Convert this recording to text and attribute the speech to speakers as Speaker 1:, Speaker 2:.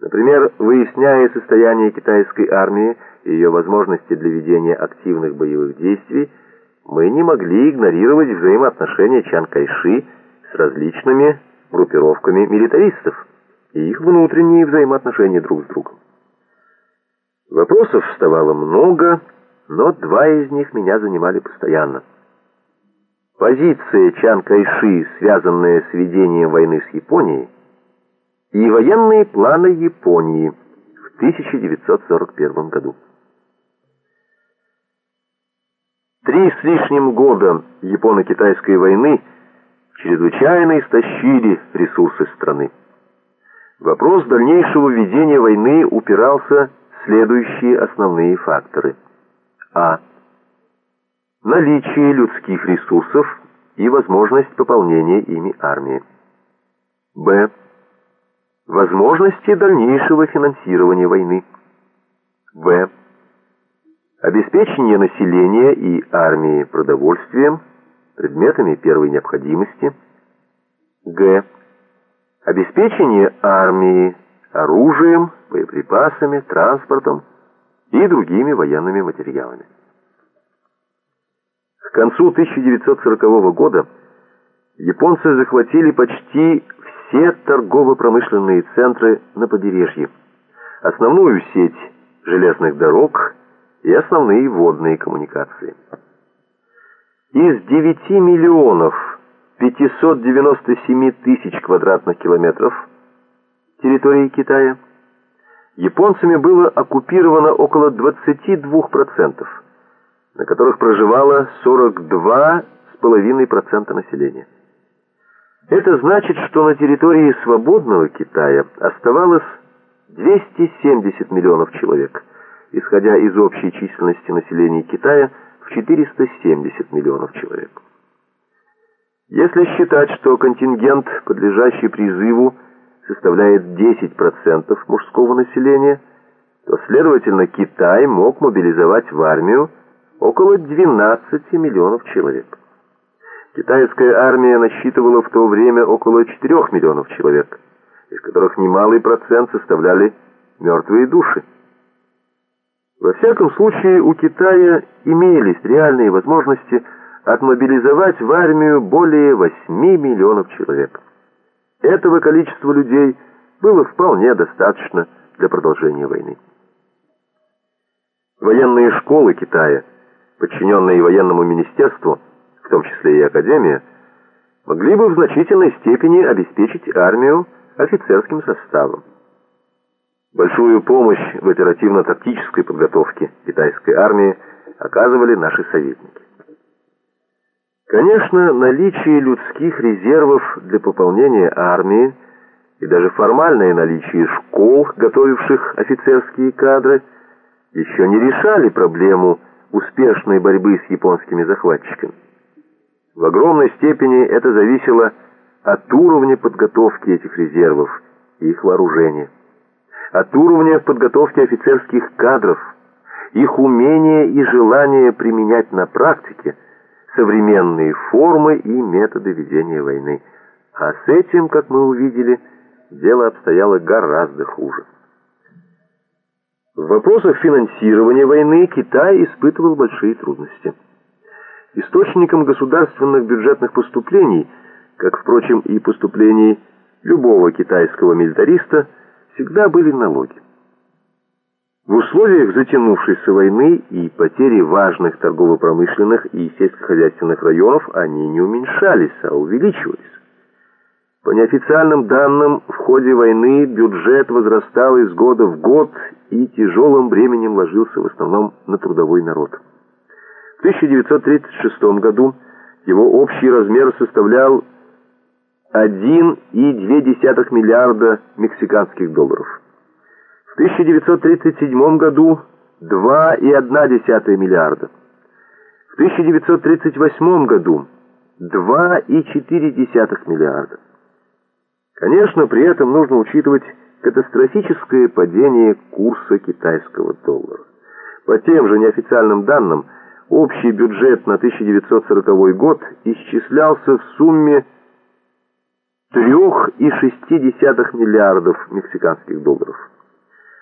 Speaker 1: Например, выясняя состояние китайской армии и ее возможности для ведения активных боевых действий, мы не могли игнорировать взаимоотношения Чан Кайши с различными группировками милитаристов и их внутренние взаимоотношения друг с другом. Вопросов вставало много, но два из них меня занимали постоянно. Позиция Чан Кайши, связанная с ведением войны с Японией, и военные планы Японии в 1941 году. Три с лишним года Японо-Китайской войны чрезвычайно истощили ресурсы страны. Вопрос дальнейшего ведения войны упирался в следующие основные факторы. А. Наличие людских ресурсов и возможность пополнения ими армии. Б Возможности дальнейшего финансирования войны. В. Обеспечение населения и армии продовольствием, предметами первой необходимости. Г. Обеспечение армии оружием, боеприпасами, транспортом и другими военными материалами. К концу 1940 года японцы захватили почти все торгово-промышленные центры на побережье, основную сеть железных дорог и основные водные коммуникации. Из 9 миллионов 597 тысяч квадратных километров территории Китая японцами было оккупировано около 22%, на которых проживало 42,5% населения. Это значит, что на территории свободного Китая оставалось 270 миллионов человек, исходя из общей численности населения Китая в 470 миллионов человек. Если считать, что контингент, подлежащий призыву, составляет 10% мужского населения, то, следовательно, Китай мог мобилизовать в армию около 12 миллионов человек. Китайская армия насчитывала в то время около 4 миллионов человек, из которых немалый процент составляли мертвые души. Во всяком случае, у Китая имелись реальные возможности отмобилизовать в армию более 8 миллионов человек. Этого количества людей было вполне достаточно для продолжения войны. Военные школы Китая, подчиненные военному министерству, в том числе и Академия, могли бы в значительной степени обеспечить армию офицерским составом. Большую помощь в оперативно-тактической подготовке китайской армии оказывали наши советники. Конечно, наличие людских резервов для пополнения армии и даже формальное наличие школ, готовивших офицерские кадры, еще не решали проблему успешной борьбы с японскими захватчиками. В огромной степени это зависело от уровня подготовки этих резервов и их вооружения, от уровня подготовки офицерских кадров, их умения и желания применять на практике современные формы и методы ведения войны. А с этим, как мы увидели, дело обстояло гораздо хуже. В вопросах финансирования войны Китай испытывал большие трудности. Источником государственных бюджетных поступлений, как, впрочем, и поступлений любого китайского милитариста, всегда были налоги. В условиях затянувшейся войны и потери важных торгово-промышленных и сельскохозяйственных районов они не уменьшались, а увеличивались. По неофициальным данным, в ходе войны бюджет возрастал из года в год и тяжелым бременем ложился в основном на трудовой народ. В 1936 году его общий размер составлял 1,2 миллиарда мексиканских долларов. В 1937 году 2,1 миллиарда. В 1938 году 2,4 миллиарда. Конечно, при этом нужно учитывать катастрофическое падение курса китайского доллара. По тем же неофициальным данным, Общий бюджет на 1940 год исчислялся в сумме 3,6 миллиардов мексиканских долларов.